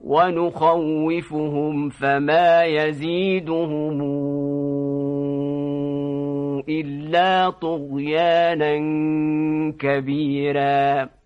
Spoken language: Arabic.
ونخوفهم فما يزيدهم إلا طغيانا كبيراً